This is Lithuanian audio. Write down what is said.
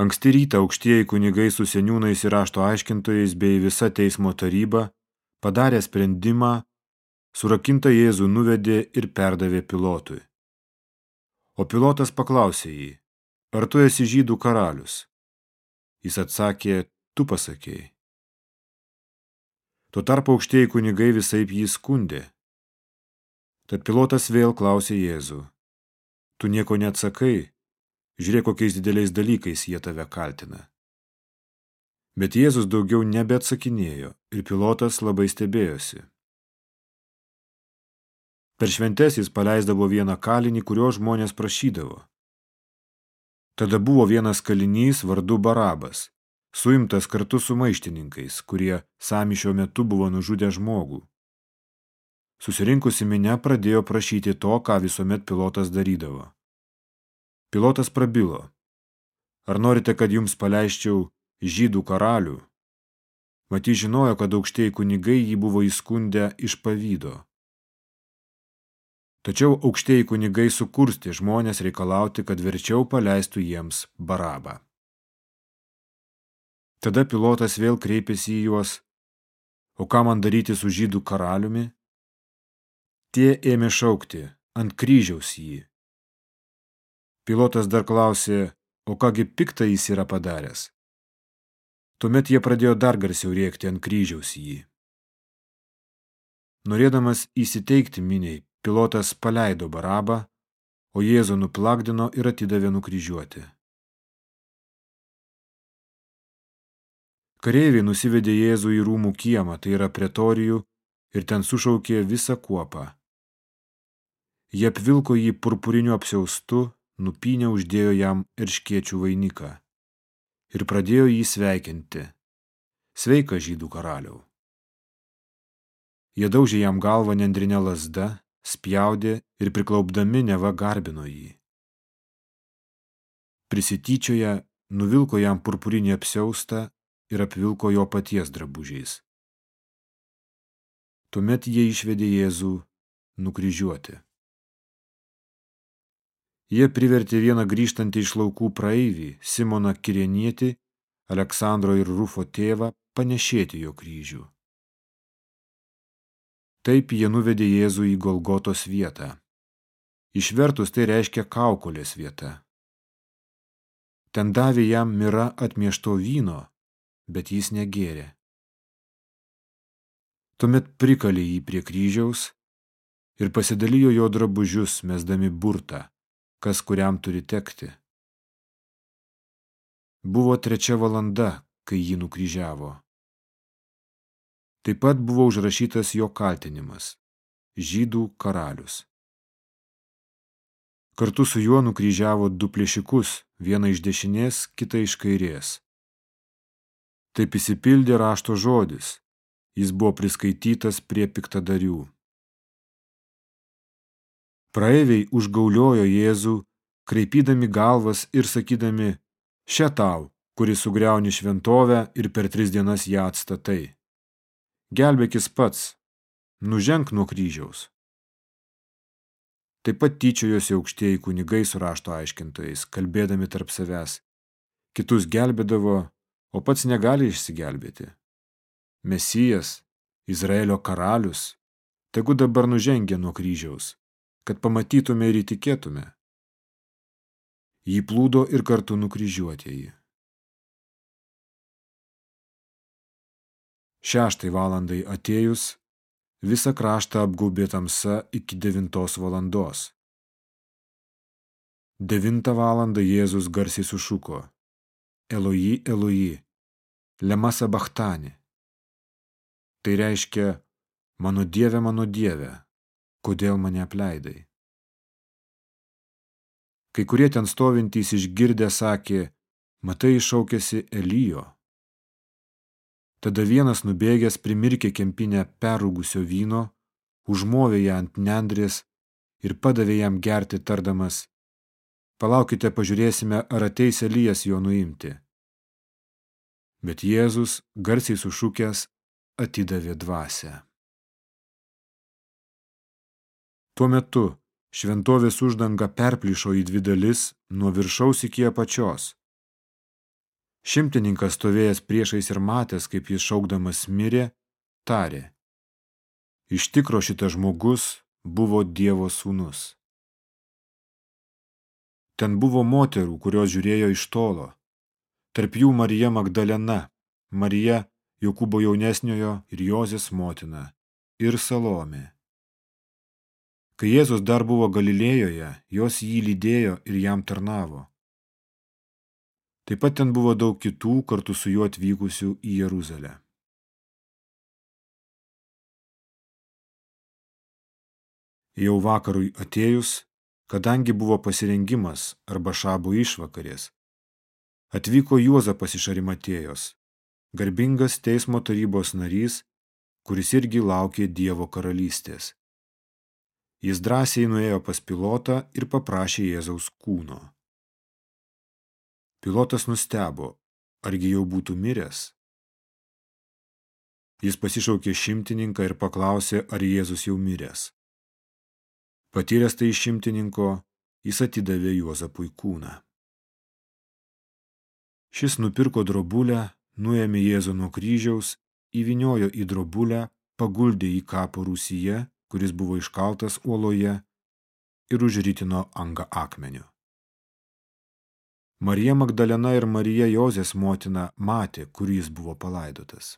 Anksti rytą aukštieji kunigai su seniūnais ir rašto aiškintojais bei visa teismo taryba padarė sprendimą, surakintą Jėzų nuvedė ir perdavė pilotui. O pilotas paklausė jį, ar tu esi žydų karalius? Jis atsakė, tu pasakėjai. Tuo tarpu aukštieji kunigai visai jį skundė. Tad pilotas vėl klausė Jėzų, tu nieko neatsakai, Žiūrėk, kokiais dideliais dalykais jie tave kaltina. Bet Jėzus daugiau nebeatsakinėjo ir pilotas labai stebėjosi. Per šventes jis paleisdavo vieną kalinį, kurio žmonės prašydavo. Tada buvo vienas kalinys vardu Barabas, suimtas kartu su maištininkais, kurie samišio metu buvo nužudę žmogų. Susirinkusi minė pradėjo prašyti to, ką visuomet pilotas darydavo. Pilotas prabilo. Ar norite, kad jums paleisčiau žydų karalių? Maty žinojo, kad aukštieji kunigai jį buvo įskundę iš pavydo. Tačiau aukštieji kunigai sukursti žmonės reikalauti, kad verčiau paleistų jiems barabą. Tada pilotas vėl kreipėsi į juos, o ką man daryti su žydų karaliumi? Tie ėmė šaukti, ant kryžiaus jį. Pilotas dar klausė, o kągi piktą jis yra padaręs. Tuomet jie pradėjo dar garsiau rėkti ant kryžiaus jį. Norėdamas įsiteikti miniai, pilotas paleido barabą, o Jėzų nuplakdino ir atidavė nukryžiuoti. Kareiviai nusivedė Jėzų į rūmų kiemą, tai yra pretorijų, ir ten sušaukė visą kuopą. Jie apvilko jį purpuriniu apsiaustu, nupynė uždėjo jam erškiečių vainiką ir pradėjo jį sveikinti. Sveika žydų karaliau. Jie daužė jam galvą nendrinę lasdą, spjaudė ir priklaupdami neva garbino jį. Prisityčioje nuvilko jam purpurinį apsiaustą ir apvilko jo paties drabužiais. Tuomet jie išvedė Jėzų nukryžiuoti. Jie privertė vieną grįžtantį iš laukų praeivį, Simoną Kirienietį, Aleksandro ir Rufo tėvą, panešėti jo kryžių. Taip jie nuvedė Jėzų į Golgotos vietą. Išvertus tai reiškia kaukolės vieta. Ten davė jam mira atmiešto vyno, bet jis negėrė. Tuomet prikalė jį prie kryžiaus ir pasidalijo jo drabužius, mesdami burtą kas kuriam turi tekti. Buvo trečia valanda, kai jį nukryžiavo. Taip pat buvo užrašytas jo kaltinimas – žydų karalius. Kartu su juo nukryžiavo du plėšikus, vieną iš dešinės, kitą iš kairės. Taip įsipildė rašto žodis, jis buvo priskaitytas prie piktadarių. Praeiviai užgauliojo Jėzų, kreipydami galvas ir sakydami, šia tau, kuris sugriauni šventovę ir per tris dienas ją atstatai. Gelbėkis pats, nuženk nuo kryžiaus. Taip pat tyčiojosi aukštieji kunigai su rašto aiškintojais, kalbėdami tarp savęs. Kitus gelbėdavo, o pats negali išsigelbėti. Mesijas, Izraelio karalius, tegu dabar nužengia nuo kryžiaus kad pamatytume ir įtikėtume. Jį plūdo ir kartu nukryžiuotieji. Šeštai valandai atėjus, visą kraštą apgaubė tamsa iki devintos valandos. Devintą valandą Jėzus garsiai sušuko Eloji, Eloji, lema sabachtani. Tai reiškia, mano dieve, mano dieve, kodėl mane apleidai. Kai kurie ten stovintys išgirdę sakė, matai šaukėsi Elijo. Tada vienas nubėgęs primirkė kempinę perrūgusio vyno, užmovė ją ant nendrės ir padavė jam gerti tardamas, palaukite pažiūrėsime, ar ateis Elijas jo nuimti. Bet Jėzus, garsiai sušūkęs, atidavė dvasę. Tuo metu šventovės uždanga perplyšo į dvi dalis nuo viršaus iki apačios. Šimtininkas stovėjęs priešais ir matęs, kaip jis šaukdamas mirė, tarė. Iš tikro šitas žmogus buvo Dievo sūnus. Ten buvo moterų, kurios žiūrėjo iš tolo. Tarp jų Marija Magdalena, Marija Jokūbo jaunesniojo ir Jozės motina ir Salomė. Kai Jėzus dar buvo Galilėjoje, jos jį lydėjo ir jam tarnavo. Taip pat ten buvo daug kitų kartu su juo atvykusių į Jeruzalę. Jau vakarui atėjus, kadangi buvo pasirengimas arba šabo išvakarės, atvyko Juozapas iš Arimatėjos, garbingas teismo tarybos narys, kuris irgi laukė Dievo karalystės. Jis drąsiai nuėjo pas pilotą ir paprašė Jėzaus kūno. Pilotas nustebo, argi jau būtų miręs. Jis pasišaukė šimtininką ir paklausė, ar Jėzus jau miręs. Patyręs tai šimtininko, jis atidavė Juozapui kūną. Šis nupirko drobulę, nuėmė Jėzų nuo kryžiaus, įviniojo į drobulę, paguldė į kapo rūsyje, kuris buvo iškaltas uoloje, ir užritino angą akmeniu. Marija Magdalena ir Marija Jozės motina matė, kur jis buvo palaidotas.